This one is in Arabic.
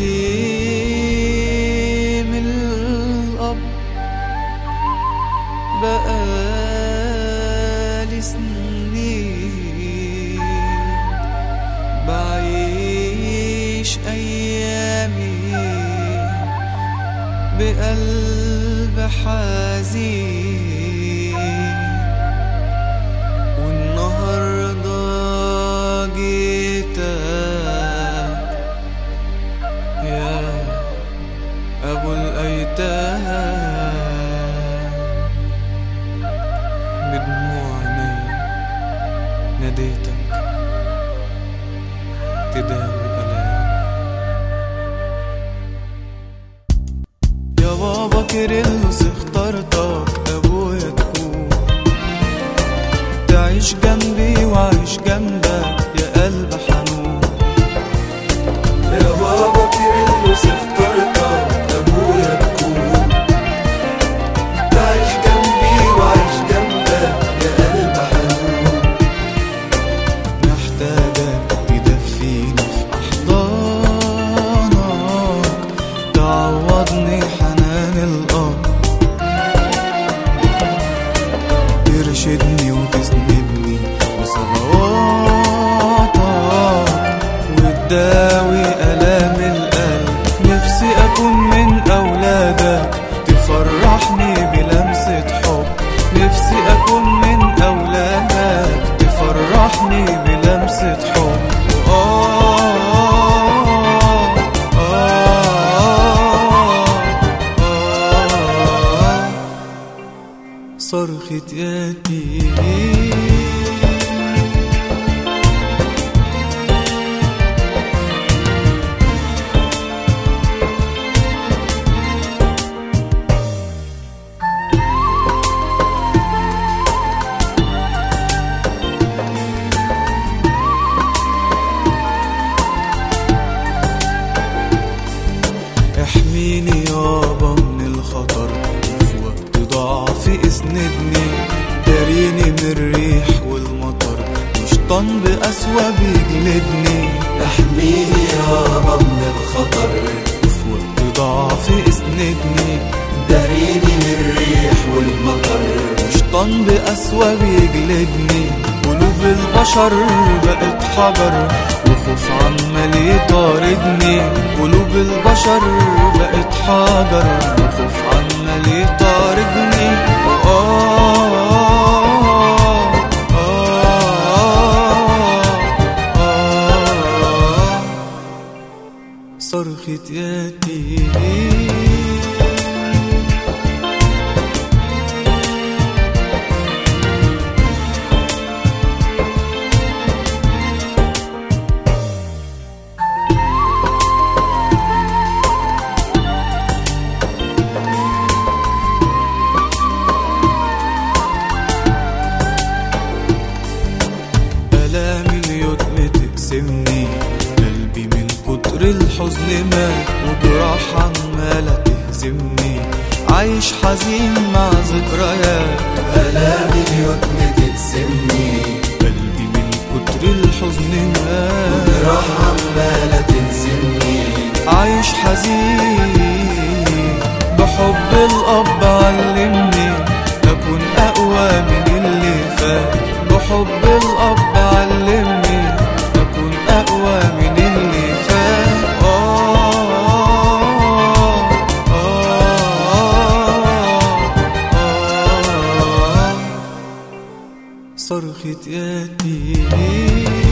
يتيم الأب. بقالي سنين بعيش أيامي بقلب ناديتك تداوي ألام يا بابا كيرلس اخترتك أبويا تكون تعيش جنبي وعيش جنبك يا قلب صرخة يتيم مشطن بقسوة بيجلدني احميني يابا من الخطر. وفي وقت ضعفي اسندني داريني من الريح والمطر. مشطن بقسوة بيجلدني قلوب البشر بقت حجر وخوف عمال يطاردني. قلوب البشر بقت حجر. صرخة يتيم كتر الحزن مات وجراح عمالة تهزمني. عايش حزين مع ذكريات. آلام اليتم تقسمني قلبي من كتر الحزن مات راح عمالة تنزلني عايش حزين بحب الأب صرخة ياتي